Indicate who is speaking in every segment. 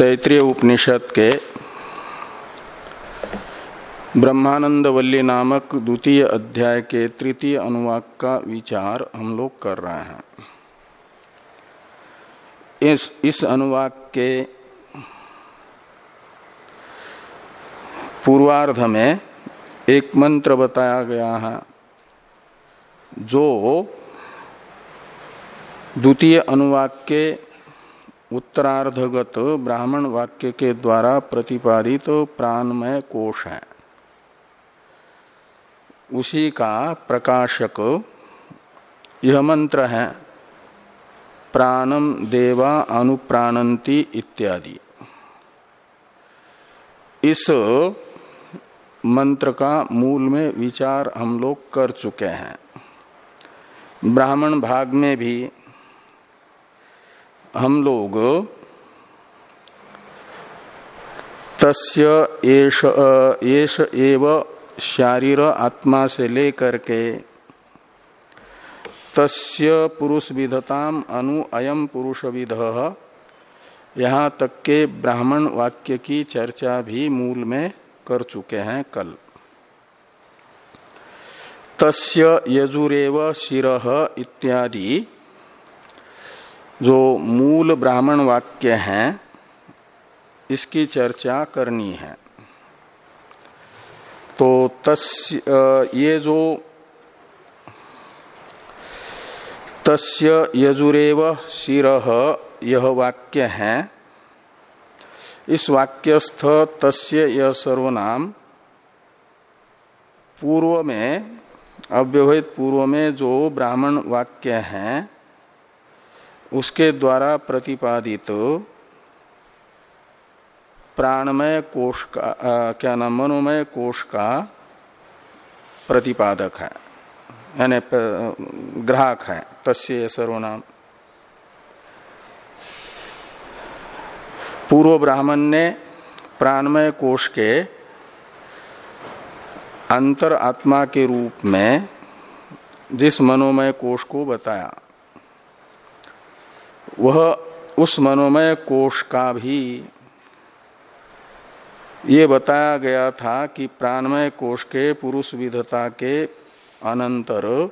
Speaker 1: तैतृय उपनिषद के ब्रह्मानंद वल्ली नामक द्वितीय अध्याय के तृतीय अनुवाक का विचार हम लोग कर रहे हैं। इस इस अनुवाक के पूर्वार्ध में एक मंत्र बताया गया है, जो द्वितीय अनुवाक के उत्तरार्धगत ब्राह्मण वाक्य के द्वारा प्रतिपादित तो प्राणमय कोश है। उसी का प्रकाशक यह मंत्र है प्राणम देवा अनुप्राणंती इत्यादि। इस मंत्र का मूल में विचार हम लोग कर चुके हैं। ब्राह्मण भाग में भी हम लोग तस्य एष एष एव शारीर आत्मा से लेकर के तस्य पुरुष विधताम अनु अयम पुरुष विध यहाँ तक के ब्राह्मण वाक्य की चर्चा भी मूल में कर चुके हैं कल। तस्य यजुरेव शिर इत्यादि जो मूल ब्राह्मण वाक्य हैं, इसकी चर्चा करनी है। तो तस्य ये जो तस्य यजुरेव शिर, यह वाक्य है। इस वाक्यस्थ तस्य यह सर्वनाम पूर्व में, अव्यवहित पूर्व में जो ब्राह्मण वाक्य हैं उसके द्वारा प्रतिपादित प्राणमय कोष का आ, क्या नाम मनोमय कोष का प्रतिपादक है। यानी ग्राहक है। तस्य सर्वनाम। पूर्व ब्राह्मण ने प्राणमय कोष के अंतर आत्मा के रूप में जिस मनोमय कोष को बताया वह उस मनोमय कोष का भी ये बताया गया था कि प्राणमय कोष के पुरुष विधता के अनंतर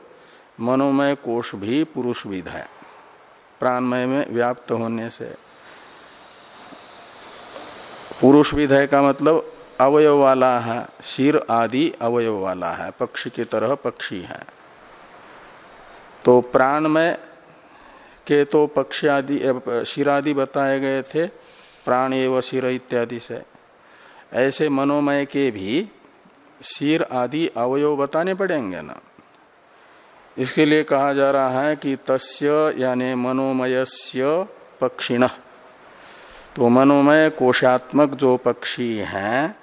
Speaker 1: मनोमय कोष भी पुरुष विध है। प्राणमय में व्याप्त होने से पुरुष विध है का मतलब अवयव वाला है, शीर आदि अवयव वाला है, पक्षी की तरह पक्षी है। तो प्राणमय के तो पक्ष आदि शिरादि बताए गए थे, प्राण एवं शिर इत्यादि से। ऐसे मनोमय के भी शीर आदि अवयव बताने पड़ेंगे ना। इसके लिए कहा जा रहा है कि तस्य यानी मनोमयस्य पक्षिण। तो मनोमय कोशात्मक जो पक्षी हैं,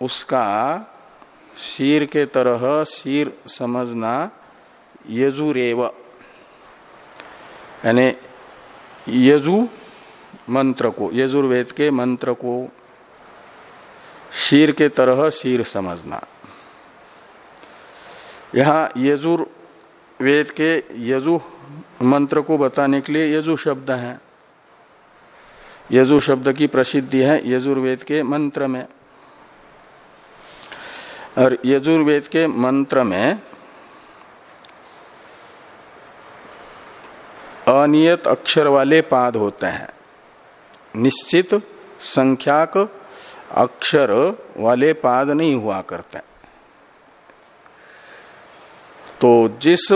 Speaker 1: उसका शीर के तरह शीर समझना यजुरेव यानी यजु मंत्र को, यजुर्वेद के मंत्र को शीर के तरह शीर समझना। यहाँ यजुर वेद के यजु मंत्र को बताने के लिए यजु शब्द है। यजु शब्द की प्रसिद्धि है यजुर्वेद के मंत्र में। और यजुर्वेद के मंत्र में अनियत अक्षर वाले पाद होते हैं। निश्चित संख्याक अक्षर वाले पाद नहीं हुआ करते तो जिस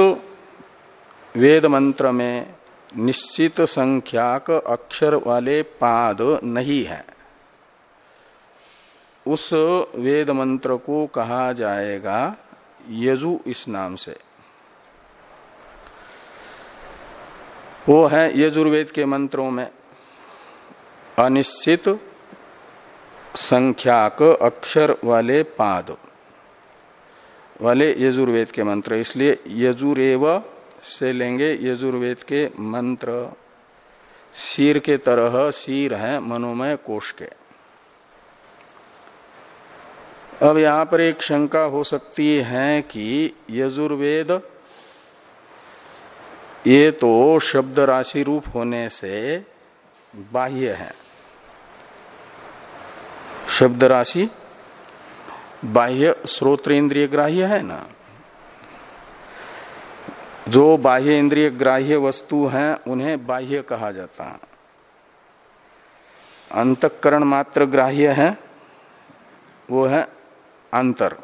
Speaker 1: वेद मंत्र में निश्चित संख्याक अक्षर वाले पाद नहीं है, उस वेद मंत्र को कहा जाएगा यजु इस नाम से। वो है यजुर्वेद के मंत्रों में। अनिश्चित संख्याक अक्षर वाले पाद। वाले यजुर्वेद के मंत्र। इसलिए यजुरेव से लेंगे यजुर्वेद के मंत्र। शीर के तरह शीर है मनोमय कोश के। अब यहाँ पर एक शंका हो सकती है कि यजुर्वेद ये तो शब्द राशि रूप होने से बाह्य है। शब्द राशि बाह्य श्रोत्र इंद्रिय ग्राह्य है ना? जो बाह्य इंद्रिय ग्राह्य वस्तु हैं, उन्हें बाह्य कहा जाता है। अंतकरण मात्र ग्राह्य है, वो है अंतर।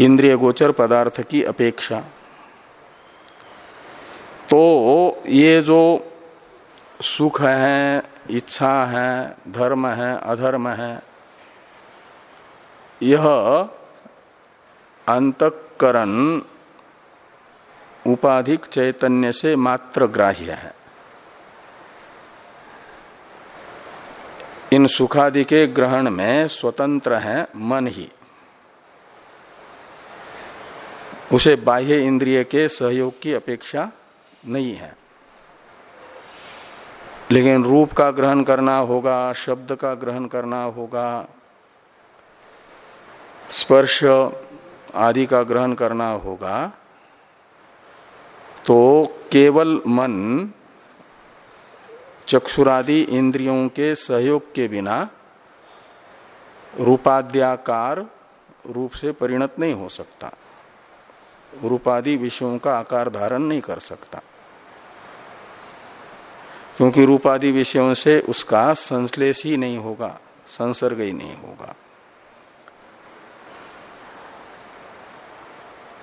Speaker 1: इंद्रिय गोचर पदार्थ की अपेक्षा। तो ये जो सुख है, इच्छा है, धर्म है, अधर्म है, यह अंतकरण उपाधिक चैतन्य से मात्र ग्राह्य है। इन सुखादि के ग्रहण में स्वतंत्र है मन ही। उसे बाह्य इंद्रिय के सहयोग की अपेक्षा नहीं है। लेकिन रूप का ग्रहण करना होगा, शब्द का ग्रहण करना होगा, स्पर्श आदि का ग्रहण करना होगा तो केवल मन चक्षुरादि इंद्रियों के सहयोग के बिना रूपाद्याकार रूप से परिणत नहीं हो सकता। रूपादि विषयों का आकार धारण नहीं कर सकता। क्योंकि रूपादि विषयों से उसका संश्लेष ही नहीं होगा, संसर्ग ही नहीं होगा।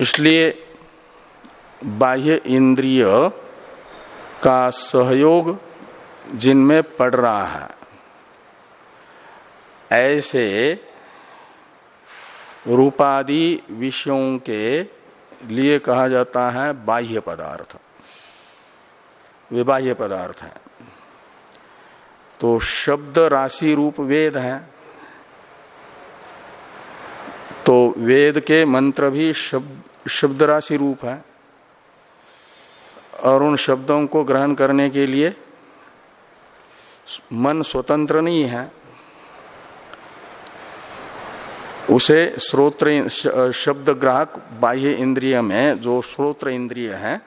Speaker 1: इसलिए बाह्य इंद्रिय का सहयोग जिनमें पड़ रहा है, ऐसे रूपादि विषयों के लिए कहा जाता है बाह्य पदार्थ। वे बाह्य पदार्थ है। तो शब्द राशि रूप वेद है। तो वेद के मंत्र भी शब्द शब्द राशि रूप है। और उन शब्दों को ग्रहण करने के लिए मन स्वतंत्र नहीं है। उसे श्रोत्र, शब्द ग्राहक बाह्य इंद्रिय में, जो श्रोत्र इंद्रिय है,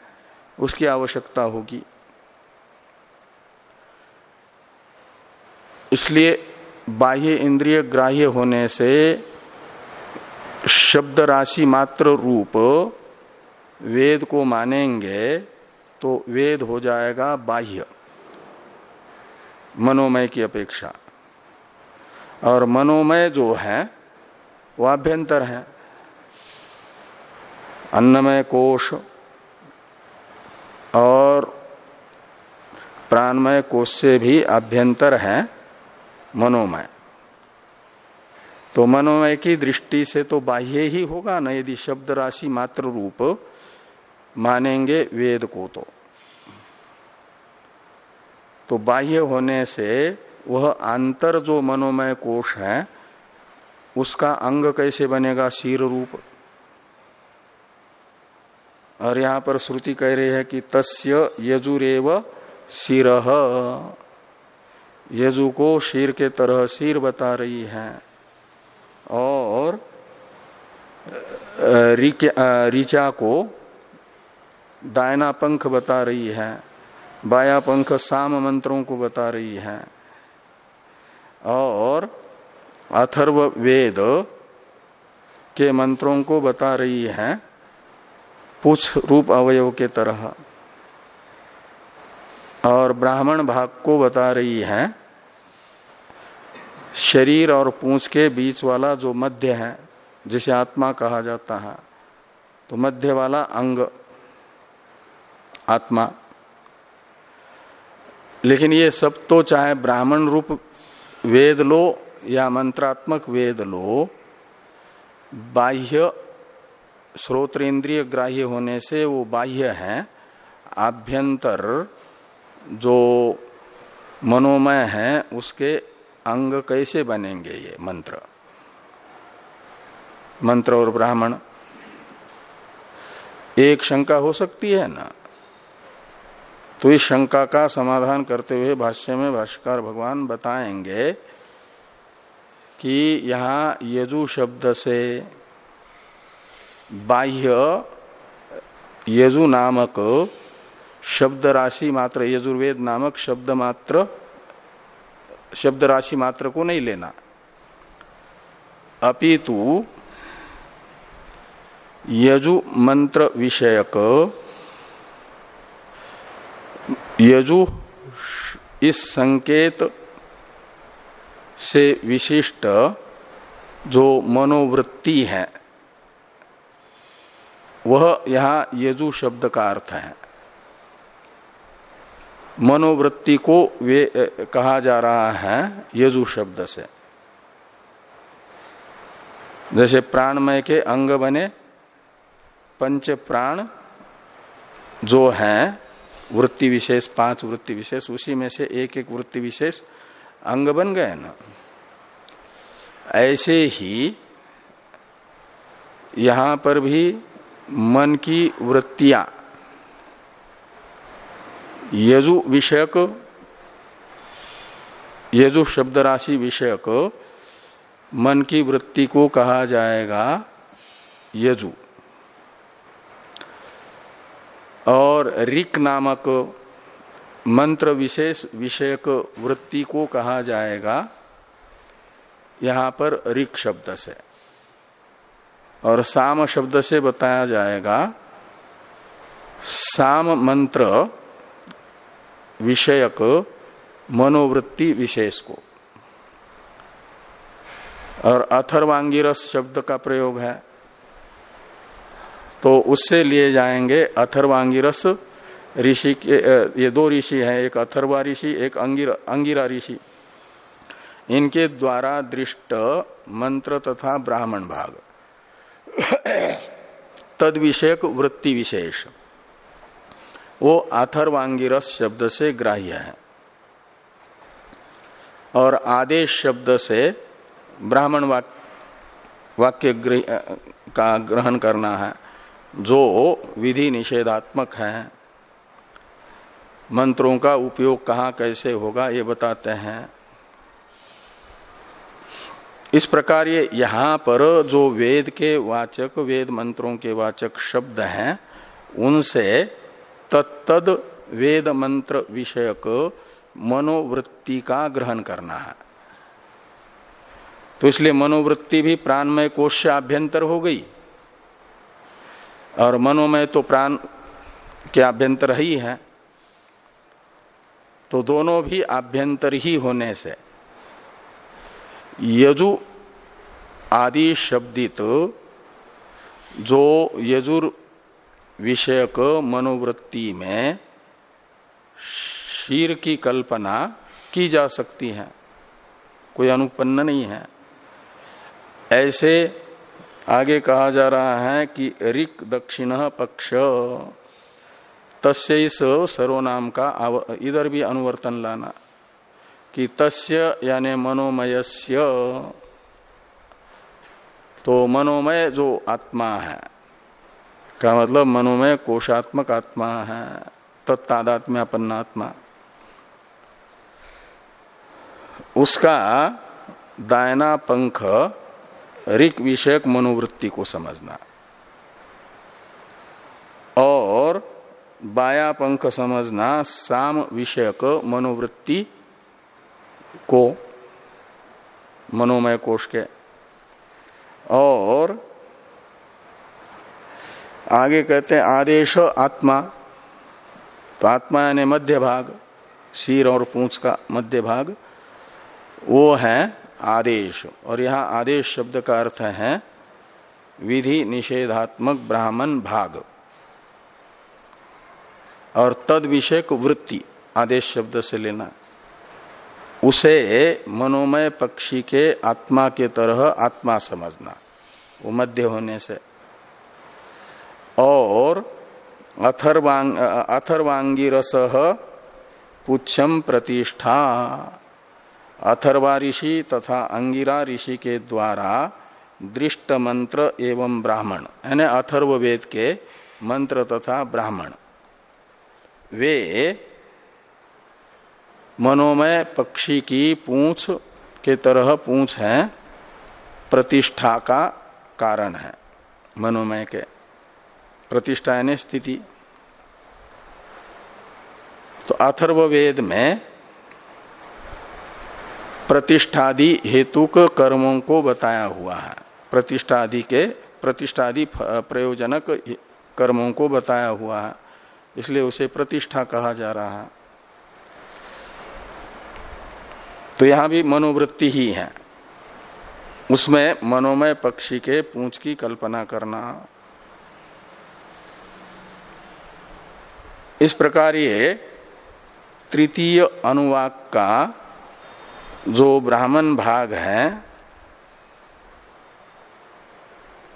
Speaker 1: उसकी आवश्यकता होगी। इसलिए बाह्य इंद्रिय ग्राह्य होने से शब्द राशि मात्र रूप वेद को मानेंगे तो वेद हो जाएगा बाह्य, मनोमय की अपेक्षा। और मनोमय जो है, वो आभ्यंतर है। अन्नमय कोश और प्राणमय कोश से भी आभ्यंतर है। मनोमय। तो मनोमय की दृष्टि से तो बाह्य ही होगा ना, यदि शब्द राशि मात्र रूप मानेंगे वेद को तो। तो बाह्य होने से वह आंतर जो मनोमय कोष है, उसका अंग कैसे बनेगा शीर रूप? और यहाँ पर श्रुति कह रही है कि तस्य यजुरेव शिर। यजु को शीर के तरह शीर बता रही है। और ऋचा को दायना पंख बता रही है, बाया पंख साम मंत्रों को बता रही है। और, अथर्व वेद के मंत्रों को बता रही है, पुछ रूप अवयव के तरह। और ब्राह्मण भाग को बता रही है शरीर और पूछ के बीच वाला जो मध्य है, जिसे आत्मा कहा जाता है तो मध्य वाला अंग, आत्मा। लेकिन ये सब तो चाहे ब्राह्मण रूप वेद लो या मंत्रात्मक वेद लो, बाह्य श्रोत्र इंद्रिय ग्राह्य होने से वो बाह्य है। आभ्यंतर जो मनोमय है, उसके अंग कैसे बनेंगे ये मंत्र? मंत्र और ब्राह्मण? एक शंका हो सकती है ना? तो इस शंका का समाधान करते हुए भाष्य में भाष्यकार भगवान बताएँगे कि यहाँ यजु शब्द से बाह्य यजु नामक शब्द राशि मात्र, यजुर्वेद नामक शब्द मात्र शब्द राशि मात्र को नहीं लेना। अपितु यजु मंत्र विषयक, यजु इस संकेत से विशिष्ट जो मनोवृत्ति है, वह यहाँ यजु शब्द का अर्थ है। मनोवृत्ति को वे कहा जा रहा है यजु शब्द से। जैसे प्राणमय के अंग बने, पंच प्राण जो हैं, वृत्ति विशेष, पाँच वृत्ति विशेष, उसी में से एक एक वृत्ति विशेष अंग बन गए ना। ऐसे ही यहाँ पर भी मन की वृत्तियाँ यजु विषयक, यजु शब्द राशि विषयक, मन की वृत्ति को कहा जाएगा यजु। और रिक नामक मंत्र विशेष विषयक वृत्ति को कहा जाएगा, यहाँ पर रिक शब्द से। और साम शब्द से बताया जाएगा, साम मंत्र विषयक मनोवृत्ति विशेष को और अथर्वांगिरस शब्द का प्रयोग है। तो उससे लिए जाएँगे अथर्वांगिरस ऋषि के ये दो ऋषि हैं, एक अथर्वा ऋषि, एक अंगिरा ऋषि। इनके द्वारा दृष्ट मंत्र तथा ब्राह्मण भाग। तद विषयक वृत्ति विशेष। वो अथर्वांगिरस शब्द से ग्राह्य है। और आदेश शब्द से ब्राह्मण वाक्य का ग्रहण करना है, जो विधि निषेधात्मक है। मंत्रों का उपयोग कहाँ कैसे होगा ये बताते हैं। इस प्रकार ये यहाँ पर जो वेद के वाचक, वेद मंत्रों के वाचक शब्द हैं, उनसे तत्तद वेद मंत्र विषयक मनोवृत्ति का ग्रहण करना है। तो इसलिए मनोवृत्ति भी प्राणमय कोश से आभ्यंतर हो गई। और मनोमय तो प्राण के आभ्यंतर ही है। तो दोनों भी आभ्यंतर ही होने से यजु आदि शब्दित जो यजुर विषयक मनोवृत्ति में शीर की कल्पना की जा सकती है। कोई अनुपन्न नहीं है। ऐसे आगे कहा जा रहा है कि ऋक दक्षिण पक्ष, तस्य इस सर्वनाम का इधर भी अनुवर्तन लाना। कि तस्य यानी मनोमयस्य तो मनोमय जो आत्मा है का मतलब मनोमय कोशात्मक आत्मा है, तत्तादात्म्यापन्नात्मा। उसका दायना पंख रिक विषयक मनोवृत्ति को समझना। और बाया पंख समझना साम विषयक मनोवृत्ति को, मनोमय कोष के। और आगे कहते हैं, आदेश आत्मा। तो आत्मा यानी मध्य भाग शीर और पूंछ का मध्य भाग। वो है आदेश। और यहाँ आदेश शब्द का अर्थ है विधि निषेधात्मक ब्राह्मण भाग। और तद विषय को वृत्ति, आदेश शब्द से लेना। उसे मनोमय पक्षी के आत्मा के तरह आत्मा समझना। वो मध्य होने से और अथर्वांग अथर्वांगी रस पुच्छम प्रतिष्ठा। अथर्वा ऋषि तथा अंगिरा ऋषि के द्वारा दृष्ट मंत्र एवं ब्राह्मण, यानी अथर्व वेद के मंत्र तथा ब्राह्मण। वे मनोमय पक्षी की पूंछ के तरह पूंछ है, प्रतिष्ठा का कारण है, मनोमय के। प्रतिष्ठा यानी स्थिति। तो अथर्व वेद में प्रतिष्ठादि हेतुक कर्मों को बताया हुआ है। प्रतिष्ठादि के, प्रतिष्ठादि प्रयोजनक कर्मों को बताया हुआ है। इसलिए उसे प्रतिष्ठा कहा जा रहा है। तो यहाँ भी मनोवृत्ति ही है। उसमें मनोमय पक्षी के पूंछ की कल्पना करना इस प्रकार ये तृतीय अनुवाक का जो ब्राह्मण भाग है,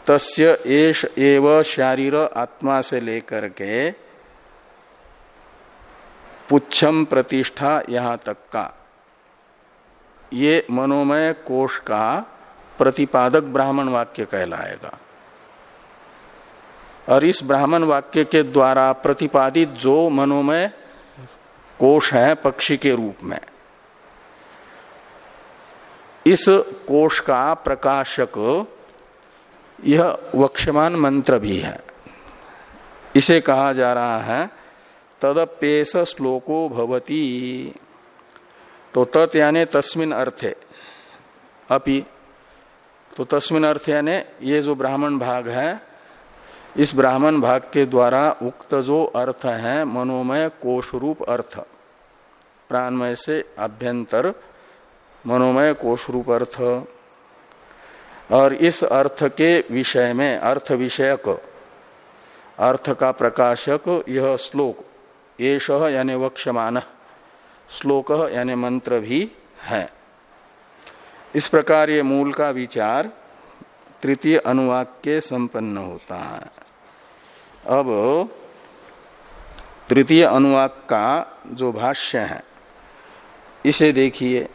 Speaker 1: तस्य एश एव शारीर आत्मा से लेकर के पुच्छम प्रतिष्ठा यहाँ तक का। ये मनोमय कोष का प्रतिपादक ब्राह्मण वाक्य कहलाएगा। और इस ब्राह्मण वाक्य के द्वारा प्रतिपादित जो मनोमय कोष है पक्षी के रूप में, इस कोष का प्रकाशक यह वक्षमान मंत्र भी है। इसे कहा जा रहा है तदपेश श्लोको भवती। तो तत् यानी तस्मिन अर्थे, अपि तो तस्मिन अर्थ यानी ये जो ब्राह्मण भाग है इस ब्राह्मण भाग के द्वारा उक्त जो अर्थ है, मनोमय कोश रूप अर्थ। प्राणमय से अभ्यंतर मनोमय कोश रूप अर्थ। और इस अर्थ के विषय में, अर्थ विषयक, अर्थ का प्रकाशक यह श्लोक येष यानी वक्षमान श्लोक यानी मंत्र भी है। इस प्रकार ये मूल का विचार तृतीय अनुवाक के संपन्न होता है। अब तृतीय अनुवाक का जो भाष्य है, इसे देखिए।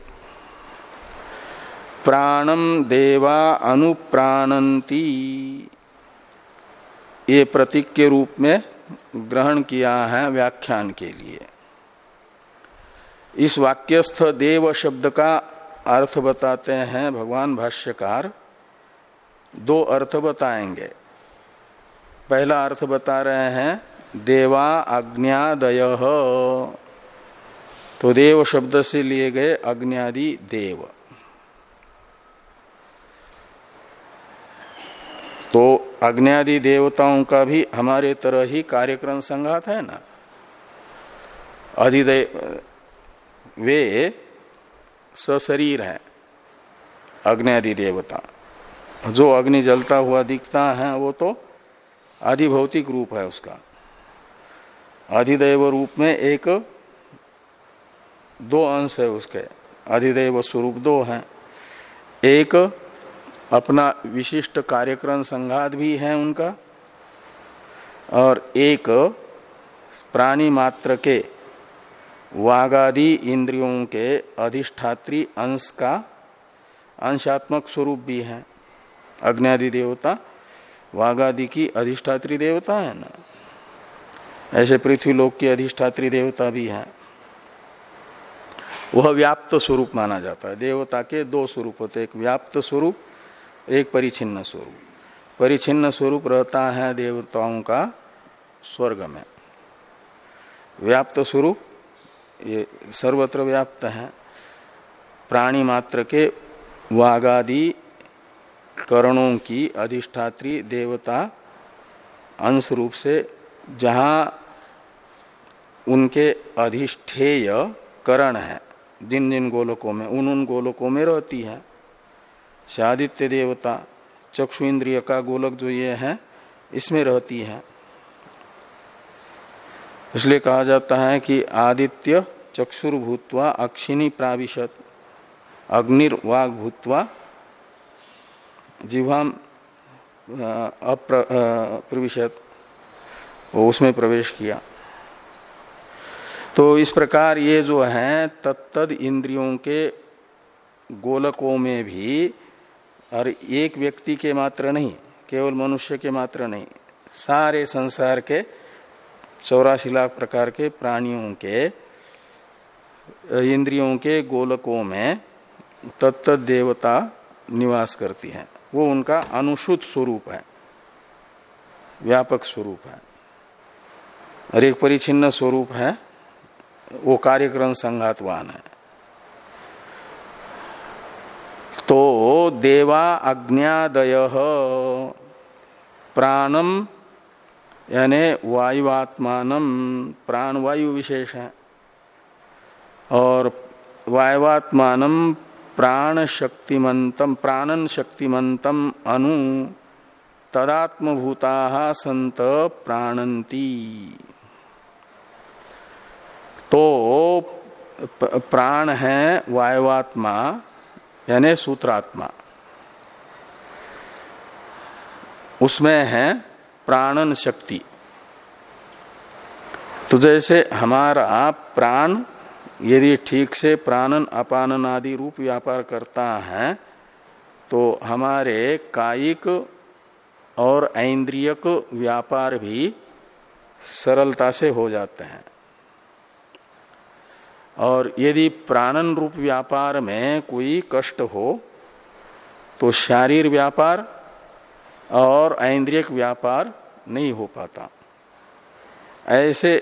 Speaker 1: प्राणम देवा अनुप्राणंती, ये प्रतीक के रूप में ग्रहण किया है व्याख्यान के लिए। इस वाक्यस्थ देव शब्द का अर्थ बताते हैं भगवान भाष्यकार। दो अर्थ बताएँगे। पहला अर्थ बता रहे हैं, देवा आज्ञादय। तो देव शब्द से लिए गए अग्नियादि देव। तो अग्नियादि देवताओं का भी हमारे तरह ही कार्यक्रम संघात है ना? अधिदेव वे सशरीर है अग्नि देवता। जो अग्नि जलता हुआ दिखता है, वो तो आधिभौतिक रूप है उसका। अधिदेव रूप में एक दो अंश है उसके। अधिदेव स्वरूप दो हैं। एक अपना विशिष्ट कार्यक्रम संघात भी है उनका, और एक प्राणी मात्र के वागादि इंद्रियों के अधिष्ठात्री अंश का अंशात्मक स्वरूप भी है। अग्नि देवता वागादि की अधिष्ठात्री देवता है ना। ऐसे पृथ्वी लोक की अधिष्ठात्री देवता भी है। वह व्याप्त स्वरूप माना जाता है। देवता के दो स्वरूप होते एक व्याप्त स्वरूप, एक परिचिन्न स्वरूप। परिचिन्न स्वरूप रहता है देवताओं का स्वर्ग में। व्याप्त स्वरूप, ये सर्वत्र व्याप्त है। प्राणी मात्र के वागादि करणों की अधिष्ठात्री देवता अंश रूप से जहाँ उनके अधिष्ठेय करण है, जिन जिन गोलकों में, उन उन गोलकों में रहती है। शादित्य देवता, चक्षु इंद्रिय का गोलक जो ये है, इसमें रहती है। इसलिए कहा जाता है कि आदित्य चक्षुर भूतवा अक्षिणी प्राविशत अग्निर्वाग भूतवा जिह्वाम अप्रविशत उसमें प्रवेश किया। तो इस प्रकार ये जो है, तत्तद इंद्रियों के गोलकों में भी और एक व्यक्ति के मात्र नहीं, केवल मनुष्य के मात्र नहीं, सारे संसार के चौरासी लाख प्रकार के प्राणियों के इंद्रियों के गोलकों में तत्त देवता निवास करती है। वो उनका अनुसूत स्वरूप है। व्यापक स्वरूप है। और एक परिचिन्न स्वरूप है। वो कार्यक्रम संघातवान है। तो देवा अज्ञादय प्राणम यानी वायुआत्मान प्राण वायु विशेष है। और वायुआत्मान प्राण शक्तिमंतम प्राणन शक्तिमंतम अनु तदात्मभूता संत प्राणंती तो प्राण है वायुआत्मा यानी सूत्रात्मा। उसमें है प्राणन शक्ति तो जैसे हमारा प्राण यदि ठीक से प्राणन, अपानन आदि रूप व्यापार करता है तो हमारे कायिक और ऐन्द्रियक व्यापार भी सरलता से हो जाते हैं। और यदि प्राणन रूप व्यापार में कोई कष्ट हो तो शारीर व्यापार और ऐन्द्रियक व्यापार नहीं हो पाता। ऐसे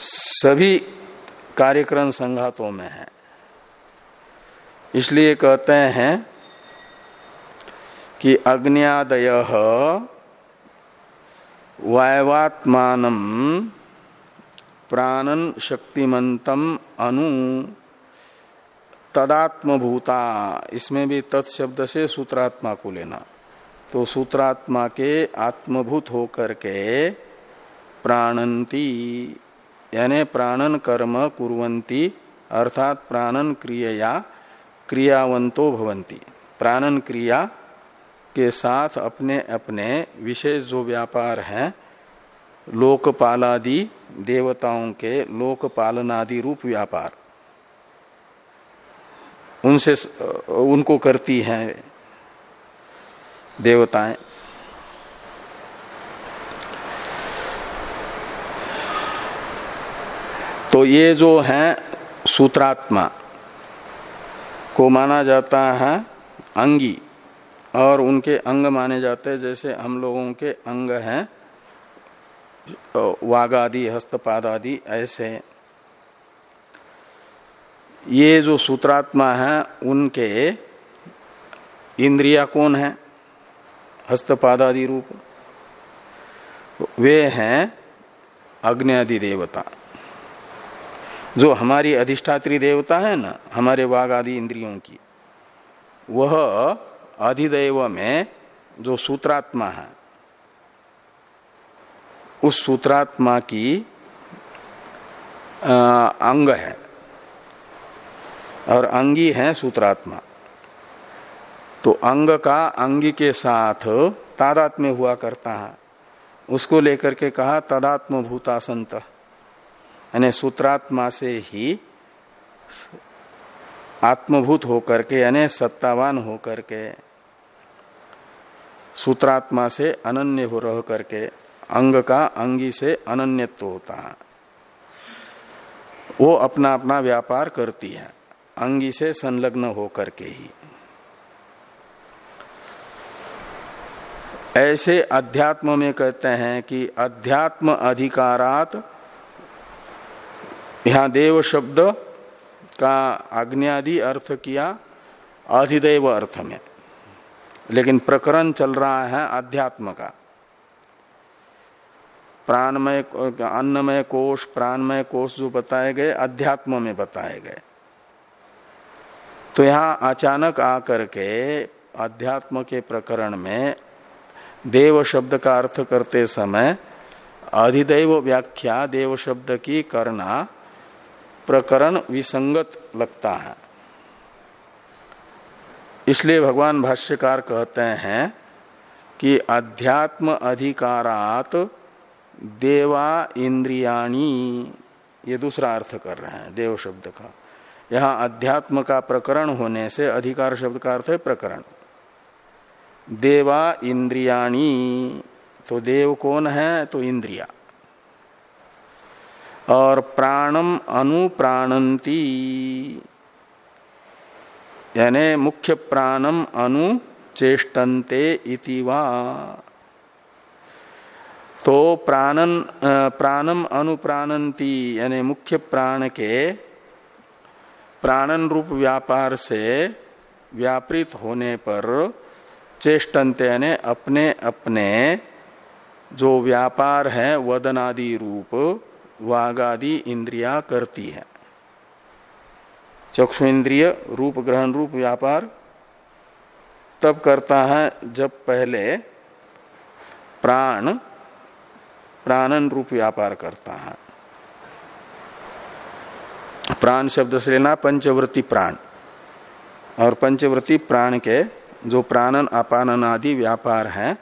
Speaker 1: सभी कार्यक्रम संघातों में है। इसलिए कहते हैं कि अग्नियादय वायवात्मान प्राणन शक्तिमंतम अनु तदात्मभूता। इसमें भी तत्शब्द से सूत्रात्मा को लेना। तो सूत्रात्मा के आत्मभूत होकर के प्राणंती। यानी प्राणन कर्म कुरंती अर्थात प्राणन क्रिया क्रियावंतो भवंती प्राणन क्रिया के साथ अपने अपने विशेष जो व्यापार हैं, लोकपालादि देवताओं के लोकपालनादि रूप व्यापार, उनसे, उनको करती हैं देवताएँ। तो ये जो है सूत्रात्मा को माना जाता है अंगी, और उनके अंग माने जाते हैं, जैसे हम लोगों के अंग हैं वाघ आदि हस्तपाद आदि ऐसे। ये जो सूत्रात्मा है, उनके इंद्रिया कौन है? हस्तपादादि रूप। वे हैं अग्नि आदि देवता। जो हमारी अधिष्ठात्री देवता है ना हमारे वाघ आदि इंद्रियों की वह अधिदेव में जो सूत्रात्मा है उस सूत्रात्मा की आ, अंग है। और अंगी है सूत्रात्मा। तो अंग का अंगी के साथ तादात्म्य हुआ करता है। उसको लेकर के कहा तदात्म भूता संत यानी सूत्रात्मा से ही आत्मभूत होकर के, यानी सत्तावान होकर के, सूत्रात्मा से अनन्य हो रह करके अंग का अंगी से अनन्यत्व होता है। वो अपना अपना व्यापार करती है, अंगी से संलग्न होकर के ही। ऐसे अध्यात्म में कहते हैं कि अध्यात्म अधिकारात यहाँ देव शब्द का आज्ञादि अर्थ किया अधिदेव अर्थ में। लेकिन प्रकरण चल रहा है अध्यात्म का। प्राणमय अन्नमय कोष, प्राणमय कोष जो बताए गए अध्यात्म में बताए गए। तो यहाँ अचानक आकर के अध्यात्म के प्रकरण में देव शब्द का अर्थ करते समय अधिदेव व्याख्या देव शब्द की करना प्रकरण विसंगत लगता है। इसलिए भगवान भाष्यकार कहते हैं कि अध्यात्म अधिकारात देवा इंद्रियाणी, ये दूसरा अर्थ कर रहे हैं, देव शब्द का। यहाँ अध्यात्म का प्रकरण होने से अधिकार शब्द का अर्थ है प्रकरण। देवा इंद्रियाणी तो देव कौन है? तो इंद्रिया। और प्राणम अनुप्राणंती। यानी मुख्य प्राणम अनु चेष्टन्ते इति वा। तो प्राणन प्राणम अनुप्राणंती, यानी मुख्य प्राण के प्राणन रूप व्यापार से व्यापृत होने पर चेष्टन्त यानी अपने अपने जो व्यापार है, वदनादि रूप वागादि इंद्रिया करती है। चक्षु इंद्रिय, रूप ग्रहण, रूप व्यापार तब करता है जब पहले प्राण, प्राणन रूप व्यापार करता है। प्राण शब्द से लेना पंचवृत्ति प्राण। और पंचवृत्ति प्राण के जो प्राणन, अपानन आदि व्यापार हैं,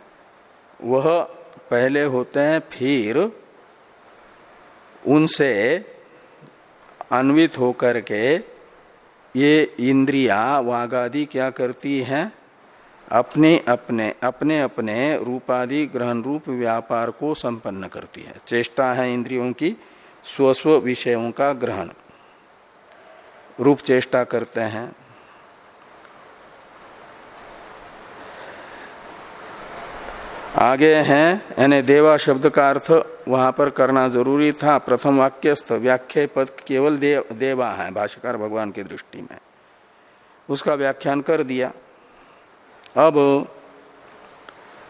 Speaker 1: वह पहले होते हैं, फिर उनसे अन्वित होकर के ये इंद्रिया वागादि क्या करती हैं? अपने अपने अपने अपने रूपादि ग्रहण रूप व्यापार को संपन्न करती है। चेष्टा है इंद्रियों की स्वस्व विषयों का ग्रहण। रूप चेष्टा करते हैं। आगे हैं, यानी देवा शब्द का अर्थ वहाँ पर करना ज़रूरी था। प्रथम वाक्यस्थ व्याख्या पद केवल देव, देवा है भाष्यकार भगवान की दृष्टि में। उसका व्याख्यान कर दिया। अब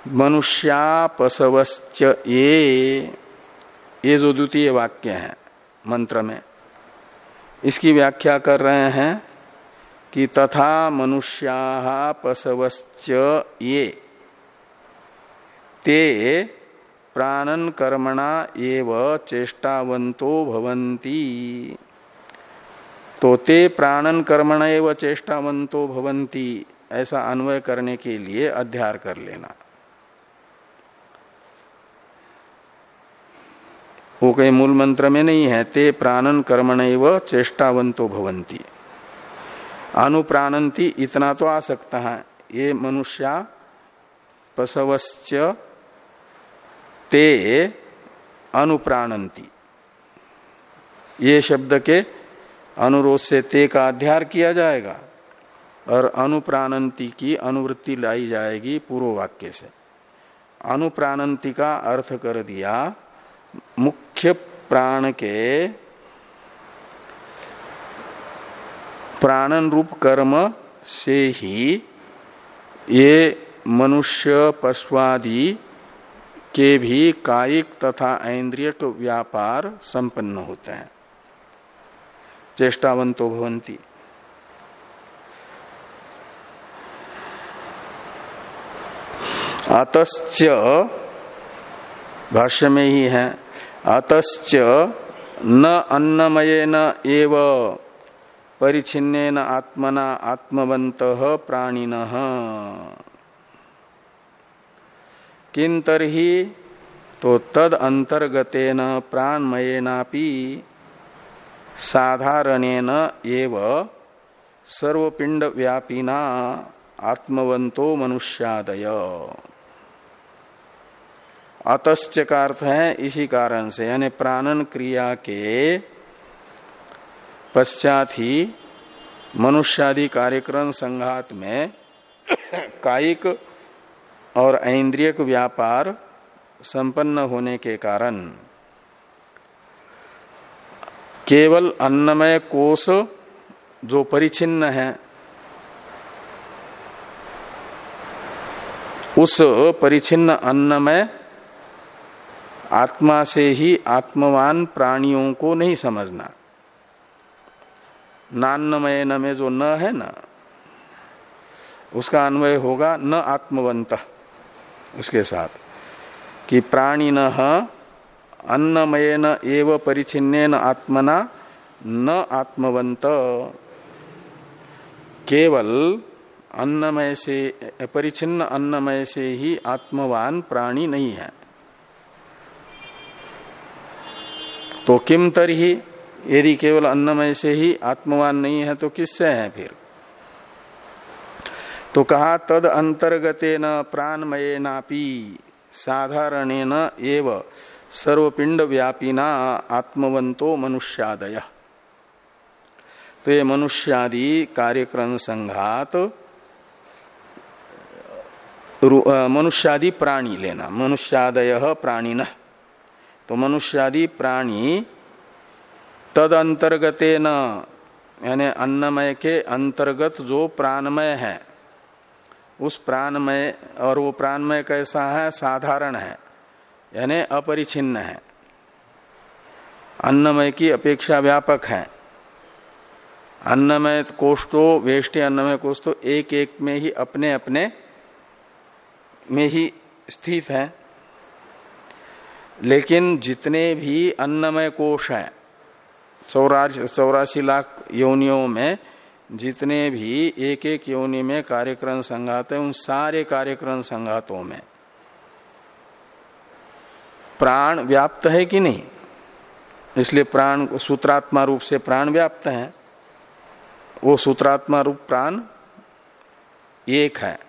Speaker 1: मनुष्यापसवश्च ये ये जो द्वितीय वाक्य है मंत्र में इसकी व्याख्या कर रहे हैं कि तथा मनुष्या पशवश्च ये ते प्राणन कर्मणा एव चेष्टावंतो भवंती तो ते प्राणन कर्मण एव चेष्टावंतो भवंती ऐसा अन्वय करने के लिए अध्यार कर लेना। वो कहीं मूल मंत्र में नहीं है, ते प्राणन कर्मण एव चेष्टावंतो भवंती अनुप्राणंती इतना तो आ सकता है, ये मनुष्या पशवश्च ते अनुप्राणंती। ये शब्द के अनुरोध से ते का अध्यार किया जाएगा और अनुप्राणंती की अनुवृत्ति लाई जाएगी पूर्व वाक्य से। अनुप्राणंती का अर्थ कर दिया, मुख्य प्राण के प्राणन रूप कर्म से ही ये मनुष्य पशुआदि के भी कायिक तथा ऐन्द्रियक व्यापार संपन्न होते हैं। चेष्टावंतो भवंती। अतश्च भाष्य में ही है अतश्च न अन्नमयेन एव परिचिन्न आत्मना आत्मवंत प्राणिन। किन तरही तो तद अंतर्गतेन प्राणमयेनापि साधारणेन एव सर्वपिंड व्यापिना आत्मवंतो मनुष्यादय। अतश्च का अर्थ है, इसी कारण से, यानी प्राणन क्रिया के पश्चात ही मनुष्यादि कार्यक्रम संघात में कायिक और ऐन्द्रियक व्यापार संपन्न होने के कारण। केवल अन्नमय कोष जो परिचिन्न है, उस परिचिन्न अन्नमय आत्मा से ही आत्मवान प्राणियों को नहीं समझना। नान्नमय न में जो न है ना, उसका अन्वय होगा न आत्मवंत। उसके साथ, कि प्राणी न अन्नमय न एव परिचिन्न आत्मना न आत्मवंत केवल अन्नमय से परिचिन्न अन्नमय से ही आत्मवान प्राणी नहीं है। तो किम तरही? यदि केवल अन्नमय से ही आत्मवान नहीं है तो किससे है फिर? तो कहा, तद अंतर्गते न प्राणमय नापी साधारण एव सर्वपिंड व्यापिना आत्मवंतो मनुष्यादय। तो ये मनुष्यादि कार्यक्रम संघात मनुष्यादि प्राणी लेना, मनुष्यादय प्राणी न तो मनुष्यादि प्राणी तद अंतर्गते न यानी अन्नमय के अंतर्गत जो प्राणमय है उस प्राणमय और वो प्राणमय कैसा है? साधारण है, यानी अपरिछिन्न है। अन्नमय की अपेक्षा व्यापक है। अन्नमय कोष तो वेष्टि, अन्नमय कोष तो एक एक में ही अपने अपने में ही स्थित है। लेकिन जितने भी अन्नमय कोष हैं चौरासी लाख योनियों में जितने भी एक एक योनि में कार्यक्रम संघात है, उन सारे कार्यक्रम संघातों में। प्राण व्याप्त है कि नहीं? इसलिए प्राण सूत्रात्मा रूप से प्राण व्याप्त है। वो सूत्रात्मा रूप प्राण एक है,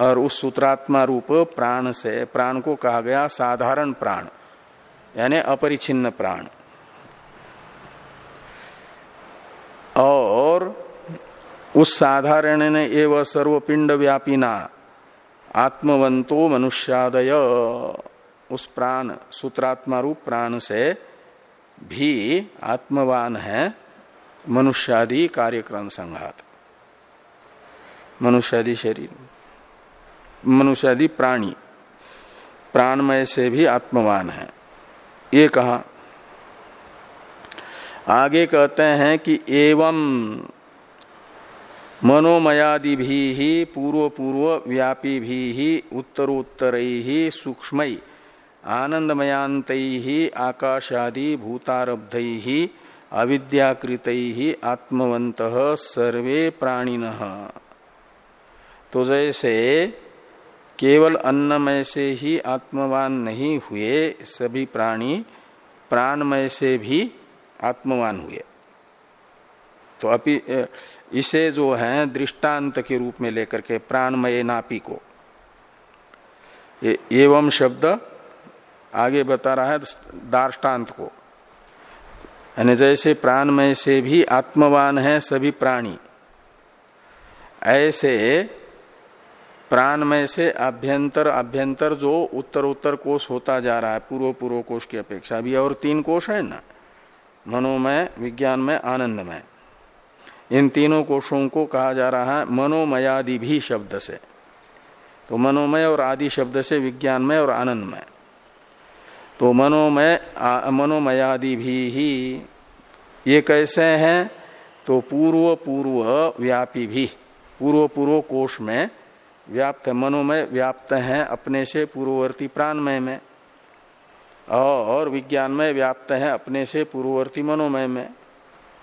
Speaker 1: और उस सूत्रात्मा रूप प्राण से, प्राण को कहा गया साधारण प्राण, यानी अपरिछिन्न प्राण। और उस साधारण ने एवं सर्वपिंड व्यापिना आत्मवंतो मनुष्यादय। उस प्राण, सूत्रात्मा रूप प्राण से भी आत्मवान है मनुष्यादि कार्यक्रम संघात। मनुष्यादि शरीर, मनुष्यादि प्राणी, प्राणमय से भी आत्मवान है। ये कहा। आगे कहते हैं कि एवं मनोमयादि भी ही पूर्व पूर्व व्यापी भी ही उत्तरोत्तर ही सूक्ष्म आनंदमयांत ही आकाशादि भूतारब्ध ही अविद्याकृत ही आत्मवंत सर्वे प्राणिन। तो जैसे केवल अन्नमय से ही आत्मवान नहीं हुए, सभी प्राणी प्राणमय से भी आत्मवान हुए। तो अभी इसे जो है दृष्टांत के रूप में लेकर के प्राणमय नापी को। एवं शब्द आगे बता रहा है दार्टान्त को। यानी जैसे प्राणमय से भी आत्मवान है सभी प्राणी, ऐसे प्राणमय से अभ्यंतर अभ्यंतर जो उत्तर उत्तर कोष होता जा रहा है पूर्व पूर्व कोष की अपेक्षा भी, और तीन कोष है ना, मनोमय, विज्ञानमय, आनंदमय। इन तीनों कोषों को कहा जा रहा है मनोमयादि भी शब्द से। तो मनोमय और आदि शब्द से विज्ञानमय और आनंदमय। तो मनोमय मनोमयादि भी ही ये कैसे हैं? तो पूर्व पूर्व व्यापी भी। पूर्व पूर्व कोष में व्याप्त मनोमय व्याप्त हैं अपने से पूर्ववर्ती प्राणमय में। और विज्ञानमय व्याप्त है अपने से पूर्ववर्ती मनोमय में।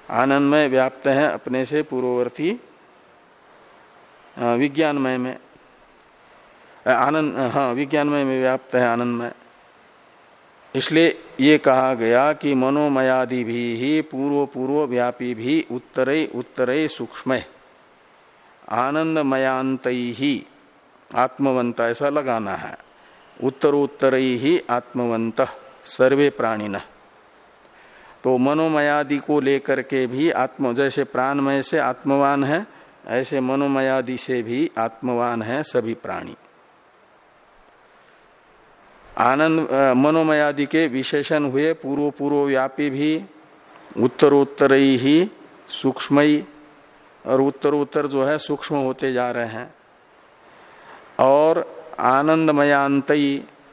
Speaker 1: आनंदमय व्याप्त है अपने से पूर्ववर्ती विज्ञानमय में। आनंद हाँ विज्ञानमय में व्याप्त है आनंदमय। इसलिए ये कहा गया कि मनोमयादि भी ही पूर्व पूर्व व्यापी भी उत्तरे, उत्तर सूक्ष्म आनंदमयांत ही आत्मवंत, ऐसा लगाना है। उत्तरोत्तर ही आत्मवंत, सर्वे प्राणिन। तो मनोमयादि को लेकर के भी आत्म, जैसे प्राणमय से आत्मवान है, ऐसे मनोमयादि से भी आत्मवान है सभी प्राणी। आनंद मनोमयादि के विशेषण हुए पूर्व पूर्व व्यापी भी उत्तरोत्तर ही सूक्ष्म और उत्तरोत्तर जो है सूक्ष्म होते जा रहे हैं। और आनंदमयांत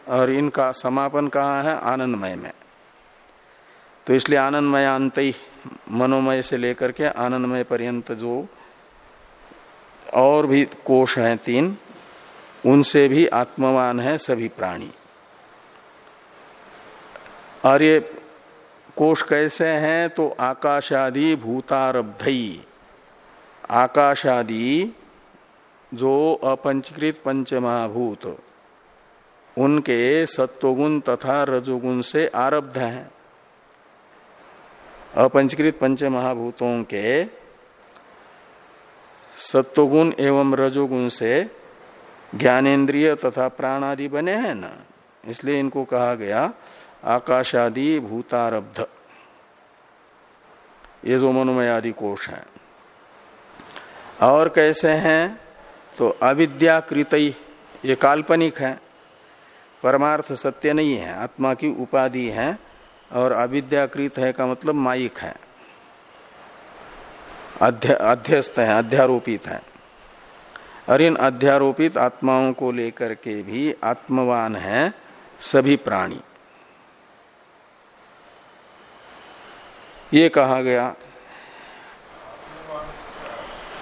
Speaker 1: और इनका समापन कहा है? आनंदमय में। तो इसलिए आनंदमय आनंदमयांत मनोमय से लेकर के आनंदमय पर्यंत जो और भी कोष हैं तीन, उनसे भी आत्मवान है सभी प्राणी। और ये कोष कैसे हैं तो आकाशादि भूतारब्ध। आकाशादि जो अपंचकृत पंच महाभूत उनके सत्वगुण तथा रजोगुण से आरब्ध हैं। अपंचकृत पंच महाभूतों के सत्वगुण एवं रजोगुण से ज्ञानेन्द्रिय तथा प्राण आदि बने हैं ना? इसलिए इनको कहा गया आकाशादि भूतारब्ध। ये जो मनोमय आदि कोष है। और कैसे हैं? तो अविद्याकृत, ये काल्पनिक है। परमार्थ सत्य नहीं है, आत्मा की उपाधि है। और अविद्याकृत है का मतलब माइक है। अध्यस्त है, अध्यारोपित है। और इन अध्यारोपित आत्माओं को लेकर के भी आत्मवान है सभी प्राणी। ये कहा गया,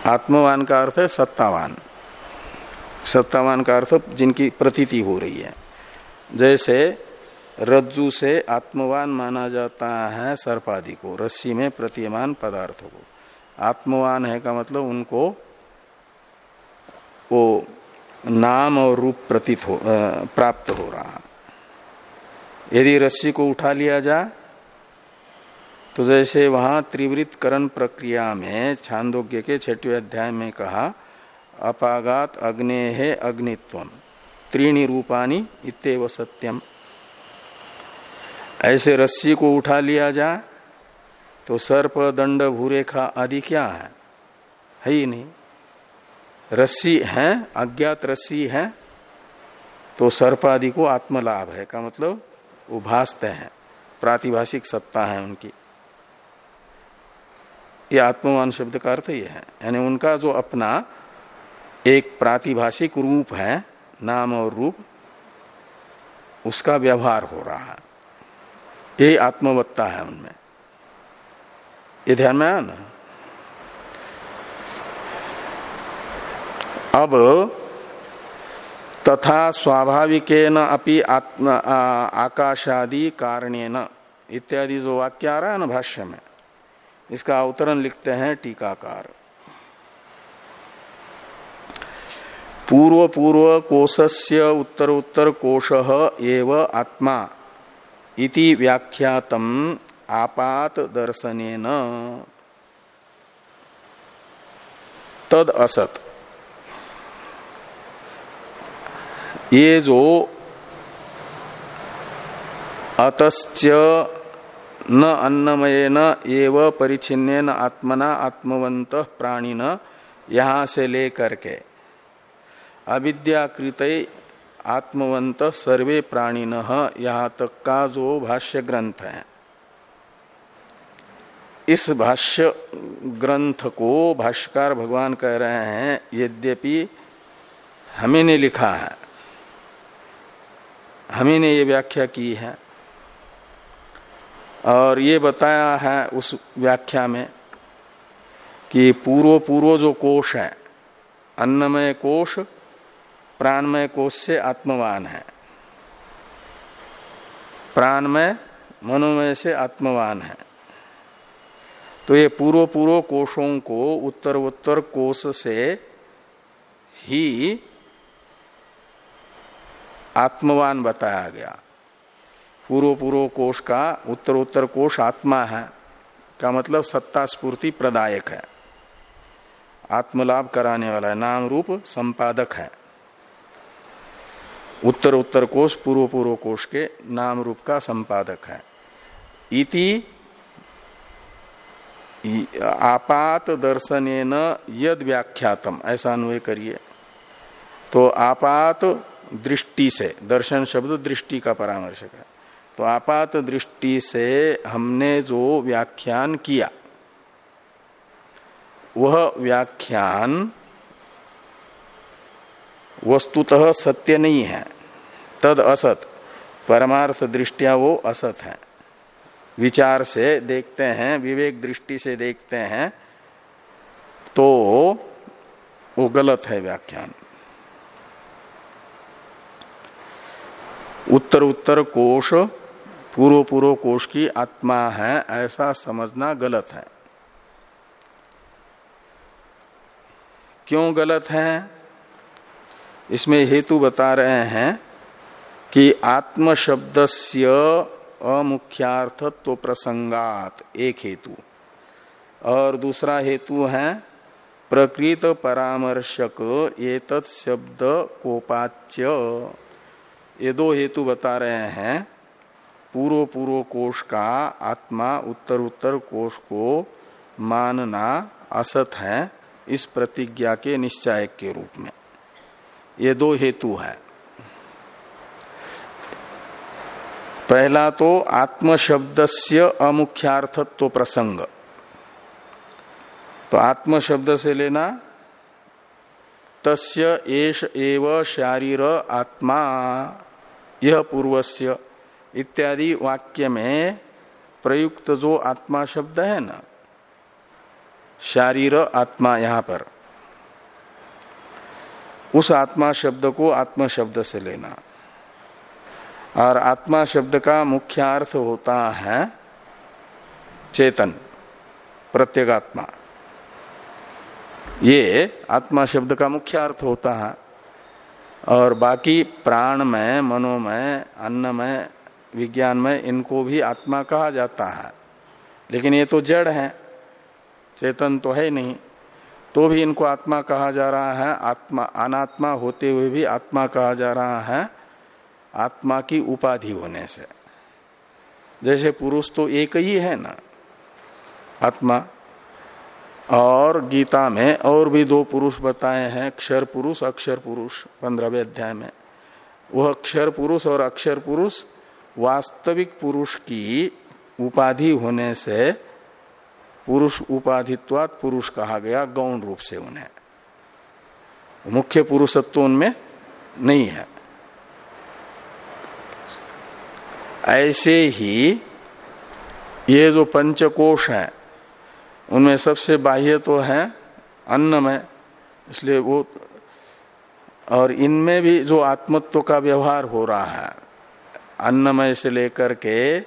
Speaker 1: आत्मवान का अर्थ है सत्तावान। सत्तावान का अर्थ जिनकी प्रतीति हो रही है। जैसे रज्जु से आत्मवान माना जाता है सर्पादि को, रस्सी में प्रतिमान पदार्थ को। आत्मवान है का मतलब उनको वो नाम और रूप प्रतीत हो प्राप्त हो रहा। यदि रस्सी को उठा लिया जाए तो जैसे वहाँ त्रिवृत करण प्रक्रिया में छांदोग्य के छठवें अध्याय में कहा, अपागात अग्ने अग्नित्व, त्रीणी रूपानी इतव सत्यम। ऐसे रस्सी को उठा लिया जाए तो सर्प, दंड, भूरेखा आदि क्या है? है ही नहीं। रस्सी है, अज्ञात रस्सी है तो सर्प आदि को आत्मलाभ है। का मतलब वो भाषते हैं। प्रातिभाषिक सत्ता है उनकी। ये आत्मवान शब्द का अर्थ ये है। यानी उनका जो अपना एक प्रातिभाषिक रूप है, नाम और रूप, उसका व्यवहार हो रहा है। ये आत्मवत्ता है उनमें। ये ध्यान में आया ना? अब तथा स्वाभाविक अपि आकाशादि इत्यादि जो वाक्य आ रहा है ना भाष्य में, इसका अवतरण लिखते हैं टीकाकार। पूर्व पूर्व कोशस्य उत्तर उत्तर कोश एव आत्मा। इति व्याख्यातम आपात दर्शनेन। तद असत। ये जो अतश्च न अन्नमयन एव परिचिन्न आत्मना आत्मवंत प्राणिन यहाँ से लेकर के। अविद्याकृत आत्मवंत सर्वे प्राणिन यहाँ तक का जो भाष्य ग्रंथ है। इस भाष्य ग्रंथ को भाष्यकार भगवान कह रहे हैं, यद्यपि हमें ने लिखा है। हमें ने ये व्याख्या की है। और ये बताया है उस व्याख्या में कि पूर्व पूर्व जो कोष है, अन्नमय कोष प्राणमय कोष से आत्मवान है। प्राणमय, मनोमय से आत्मवान है। तो ये पूर्व पूर्व कोषों को उत्तर उत्तर कोष से ही आत्मवान बताया गया। पूर्व पूर्व कोष का उत्तर उत्तर कोष आत्मा है, का मतलब सत्ता स्पूर्ति प्रदायक है। आत्मलाभ कराने वाला है नाम रूप संपादक है। उत्तर उत्तर कोष पूर्व पूर्व कोष के नाम रूप का संपादक है। इति आपात दर्शन यद व्याख्यातम ऐसा अन्वय करिए। तो आपात दृष्टि से, दर्शन शब्द दृष्टि का परामर्शक है। तो आपात दृष्टि से हमने जो व्याख्यान किया, वह व्याख्यान वस्तुतः सत्य नहीं है। तद असत। परमार्थ दृष्टिया वो असत है। विचार से देखते हैं, विवेक दृष्टि से देखते हैं तो वो गलत है व्याख्यान। उत्तर उत्तर कोश पूर्व पूर्व कोश की आत्मा है, ऐसा समझना गलत है। क्यों गलत है? इसमें हेतु बता रहे हैं कि आत्म शब्द से अमुख्यार्थत्व प्रसंगात एक हेतु। और दूसरा हेतु है प्रकृत परामर्शक ये शब्द कोपाच्य। ये दो हेतु बता रहे हैं। पूर्व पूर्व कोष का आत्मा उत्तर उत्तर कोष को मानना असत है इस प्रतिज्ञा के निश्चायक के रूप में। ये दो हेतु है। पहला तो आत्म शब्द से अमुख्यार्थत्व प्रसंग। तो आत्म शब्द से लेना, तस्य एष एव शारीर आत्मा, यह पूर्वस्य, इत्यादि वाक्य में प्रयुक्त जो आत्मा शब्द है ना, शारीर आत्मा यहाँ पर। उस आत्मा शब्द को आत्मा शब्द से लेना। और आत्मा शब्द का मुख्य अर्थ होता है चेतन, प्रत्येगात्मा। ये आत्मा शब्द का मुख्य अर्थ होता है। और बाकी प्राण में मनोमय विज्ञान में इनको भी आत्मा कहा जाता है। लेकिन ये तो जड़ है, चेतन तो है नहीं। तो भी इनको आत्मा कहा जा रहा है, आत्मा, अनात्मा होते हुए भी आत्मा कहा जा रहा है। आत्मा की उपाधि होने से। जैसे पुरुष तो एक ही है ना, आत्मा। और गीता में और भी दो पुरुष बताए हैं अक्षर पुरुष अक्षर पुरुष, पंद्रहवें अध्याय में। वह अक्षर पुरुष और अक्षर पुरुष वास्तविक पुरुष की उपाधि होने से, पुरुष उपाधित्वात पुरुष कहा गया गौण रूप से उन्हें। मुख्य पुरुषत्व उनमें नहीं है। ऐसे ही ये जो पंचकोश है, उनमें सबसे बाह्य तो है अन्नमय, इसलिए वो और इनमें भी जो आत्मत्व का व्यवहार हो रहा है, अन्नमय से लेकर के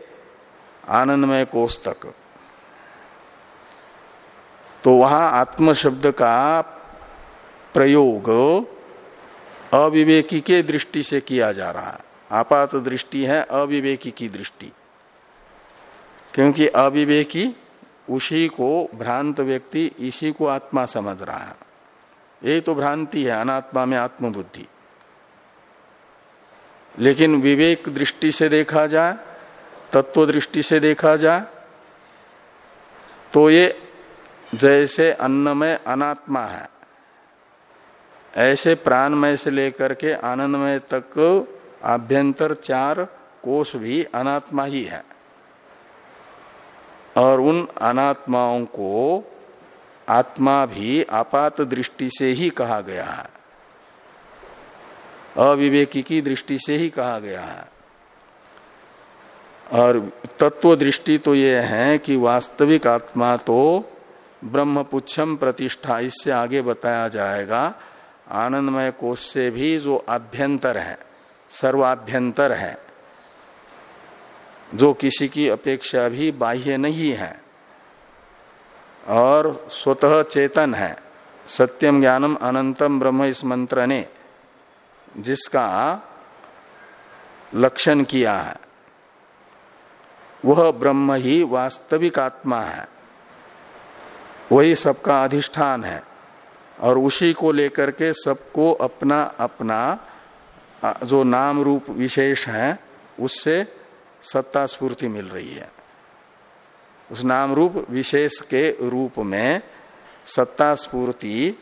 Speaker 1: आनंदमय कोष तक। तो वहाँ आत्म शब्द का प्रयोग अविवेकी के दृष्टि से किया जा रहा है। आपात दृष्टि है, अविवेकी की दृष्टि। क्योंकि अविवेकी उसी को भ्रांत व्यक्ति, इसी को आत्मा समझ रहा है। यही तो भ्रांति है, अनात्मा में आत्मबुद्धि। लेकिन विवेक दृष्टि से देखा जाए, तत्व दृष्टि से देखा जाए तो ये जैसे अन्नमय अनात्मा है, ऐसे प्राणमय से लेकर के आनंदमय तक आभ्यंतर चार कोष भी अनात्मा ही है। और उन अनात्माओं को आत्मा भी आपात दृष्टि से ही कहा गया है। अविवेकी की दृष्टि से ही कहा गया है। और तत्व दृष्टि तो ये है कि वास्तविक आत्मा तो ब्रह्म पुच्छम प्रतिष्ठा, इससे आगे बताया जाएगा, आनंदमय कोष से भी जो आभ्यंतर है। सर्वाभ्यंतर है। जो किसी की अपेक्षा भी बाह्य नहीं है और स्वतः चेतन है। सत्यम ज्ञानम अनंतम ब्रह्म इस मंत्र ने जिसका लक्षण किया है। वह ब्रह्म ही वास्तविक आत्मा है। वही सबका अधिष्ठान है और उसी को लेकर के सबको अपना अपना जो नाम रूप विशेष है, उससे सत्ता स्फूर्ति मिल रही है। उस नाम रूप विशेष के रूप में सत्ता स्फूर्ति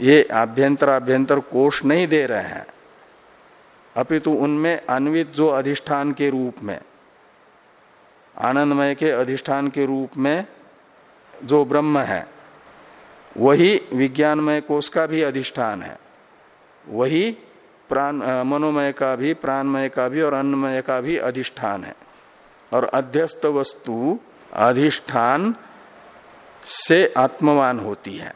Speaker 1: ये आभ्यंतर आभ्यंतर कोष नहीं दे रहे हैं। अपितु उनमें अन्वित जो अधिष्ठान के रूप में, आनंदमय के अधिष्ठान के रूप में जो ब्रह्म है, वही विज्ञानमय कोष का भी अधिष्ठान है। वही प्राण मनोमय का भी, प्राणमय का भी और अन्नमय का भी अधिष्ठान है। और अध्यस्त वस्तु अधिष्ठान से आत्मवान होती है,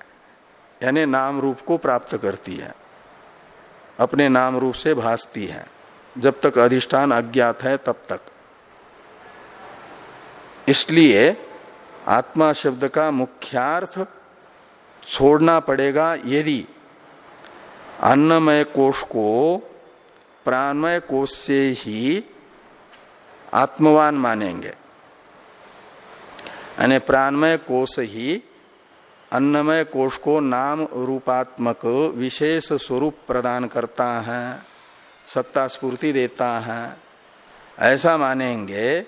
Speaker 1: यानी नाम रूप को प्राप्त करती है, अपने नाम रूप से भासती है। जब तक अधिष्ठान अज्ञात है, तब तक। इसलिए आत्मा शब्द का मुख्यार्थ छोड़ना पड़ेगा यदि अन्नमय कोष को प्राणमय कोष से ही आत्मवान मानेंगे। यानी प्राणमय कोष ही अन्नमय कोष को नाम रूपात्मक विशेष स्वरूप प्रदान करता है, सत्ता स्फूर्ति देता है। ऐसा मानेंगे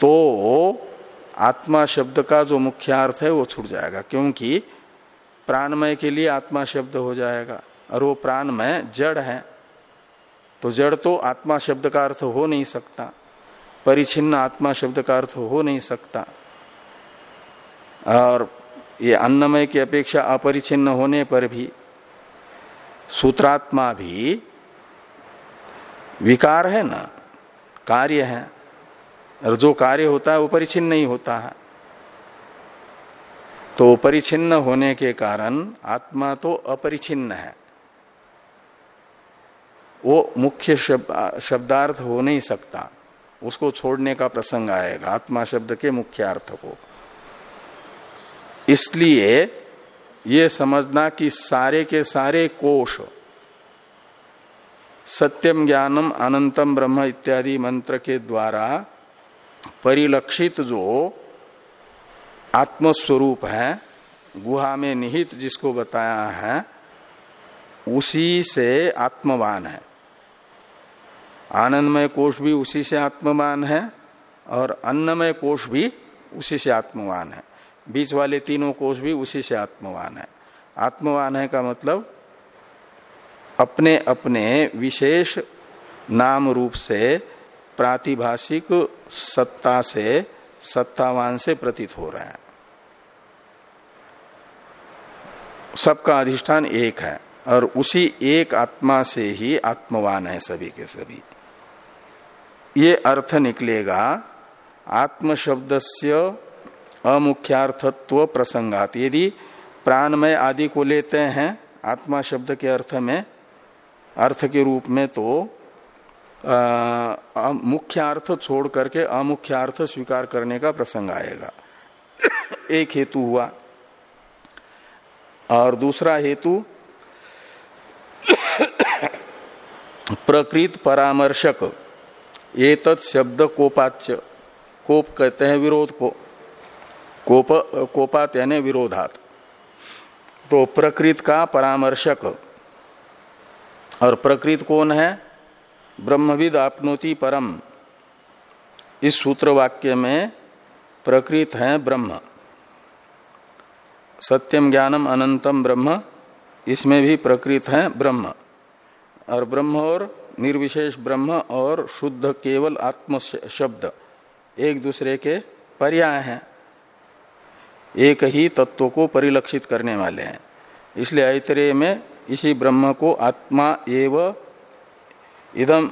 Speaker 1: तो आत्मा शब्द का जो मुख्य अर्थ है वो छूट जाएगा, क्योंकि प्राणमय के लिए आत्मा शब्द हो जाएगा। और वो प्राणमय जड़ है। तो जड़ तो आत्मा शब्द का अर्थ हो नहीं सकता। परिचिन्न आत्मा शब्द का अर्थ हो नहीं सकता। और ये अन्नमय की अपेक्षा अपरिचिन्न होने पर भी, सूत्रात्मा भी विकार है ना? कार्य है। और जो कार्य होता है वो परिचिन्न नहीं होता है। तो परिचिन्न होने के कारण आत्मा तो अपरिचिन्न है। वो मुख्य शब्द, शब्दार्थ हो नहीं सकता। उसको छोड़ने का प्रसंग आएगा, आत्मा शब्द के मुख्य अर्थ को। इसलिए ये समझना कि सारे के सारे कोष सत्यम ज्ञानम अनंतम ब्रह्म इत्यादि मंत्र के द्वारा परिलक्षित जो आत्मस्वरूप है, गुहा में निहित जिसको बताया है, उसी से आत्मवान है। आनंदमय कोष भी उसी से आत्मवान है और अन्नमय कोष भी उसी से आत्मवान है। बीच वाले तीनों कोष भी उसी से आत्मवान है। आत्मवान है का मतलब अपने अपने विशेष नाम रूप से प्रातिभाषिक सत्ता से सत्तावान से प्रतीत हो रहा है। सबका अधिष्ठान एक है और उसी एक आत्मा से ही आत्मवान है सभी के सभी। ये अर्थ निकलेगा आत्म शब्द से अमुख्यार्थत्व प्रसंगात। यदि प्राणमय आदि को लेते हैं, आत्मा शब्द के अर्थ में, अर्थ के रूप में तो मुख्य अर्थ छोड़ करके अमुख्य अर्थ स्वीकार करने का प्रसंग आएगा। एक हेतु हुआ। और दूसरा हेतु प्रकृत परामर्शक ये तत् शब्द कोपाच्य। कोप कहते हैं विरोध को। कोप, कोपात यानी विरोधात। तो प्रकृत का परामर्शक। और प्रकृत कौन है? ब्रह्मविद आपनोति परम। इस सूत्र वाक्य में प्रकृत है ब्रह्म। सत्यम ज्ञानम अनंतम ब्रह्म, इसमें भी प्रकृत है ब्रह्म। और ब्रह्म और निर्विशेष ब्रह्म और शुद्ध केवल आत्म शब्द एक दूसरे के पर्याय हैं। एक ही तत्व को परिलक्षित करने वाले हैं। इसलिए ऐतरेय में इसी ब्रह्म को आत्मा एव इदम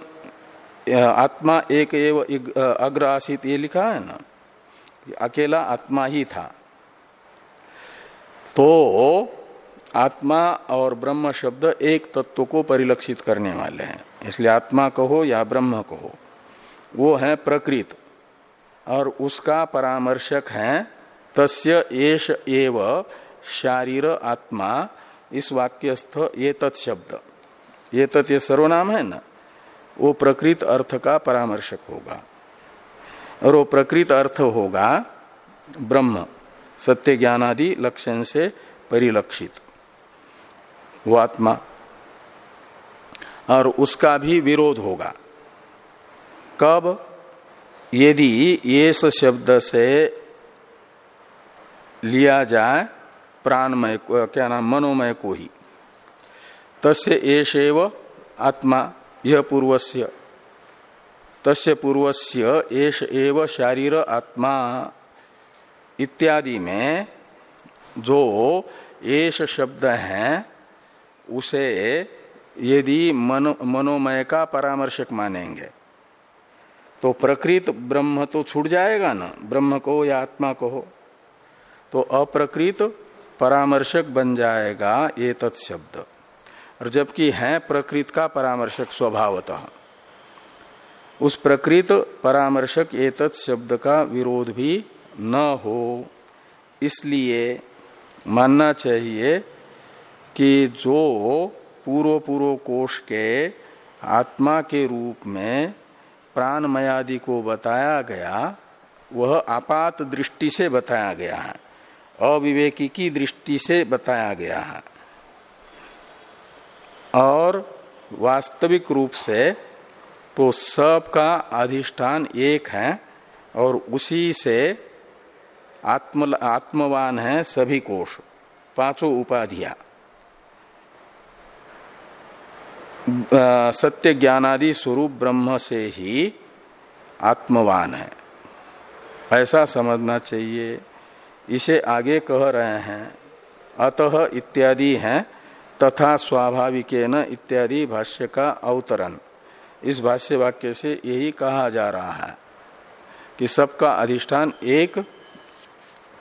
Speaker 1: आत्मा एक एव अग्र आसित ये लिखा है ना? अकेला आत्मा ही था। तो आत्मा और ब्रह्म शब्द एक तत्व को परिलक्षित करने वाले हैं। इसलिए आत्मा कहो या ब्रह्म कहो, वो है प्रकृत और उसका परामर्शक है तस्य एश एव शारीर आत्मा, इस वाक्यस्थ ये तत्शब्द ये तत् ये सर्वनाम है ना? वो प्रकृत अर्थ का परामर्शक होगा। और वो प्रकृत अर्थ होगा ब्रह्म, सत्य ज्ञान आदि लक्षण से परिलक्षित। वो आत्मा। और उसका भी विरोध होगा। कब? यदि ये शब्द से लिया जाए प्राणमय क्या नाम? मनोमय को ही। तस्य एशेव आत्मा। यह पूर्वस्य। तस्य पूर्वस्य एश एव शारीर आत्मा इत्यादि में जो एश शब्द है, उसे यदि मनो, मनोमय का परामर्शक मानेंगे। तो प्रकृत ब्रह्म तो छूट जाएगा ना, ब्रह्म को या आत्मा को हो। तो अप्रकृत परामर्शक बन जाएगा ये तत्शब्द और जबकि है प्रकृत का परामर्शक स्वभावतः। उस प्रकृत परामर्शक ये शब्द का विरोध भी न हो। इसलिए मानना चाहिए कि जो पूर्व पूर्व कोष के आत्मा के रूप में प्राणमयादि को बताया गया, वह आपात दृष्टि से बताया गया है, अविवेकी की दृष्टि से बताया गया है। और वास्तविक रूप से तो सब का अधिष्ठान एक है और उसी से आत्म, आत्मवान है सभी कोष, पाँचों उपाधियाँ। सत्य ज्ञानादि स्वरूप ब्रह्म से ही आत्मवान है। ऐसा समझना चाहिए। इसे आगे कह रहे हैं, अतः इत्यादि हैं। तथा स्वाभाविक इत्यादि भाष्य का अवतरण। इस भाष्य वाक्य से यही कहा जा रहा है कि सबका अधिष्ठान एक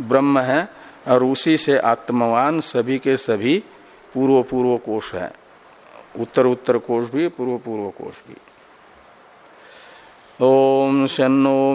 Speaker 1: ब्रह्म है और उसी से आत्मवान सभी के सभी पूर्व पूर्व कोष है। उत्तर उत्तर कोष भी पूर्व पूर्व कोष भी। ओम शनो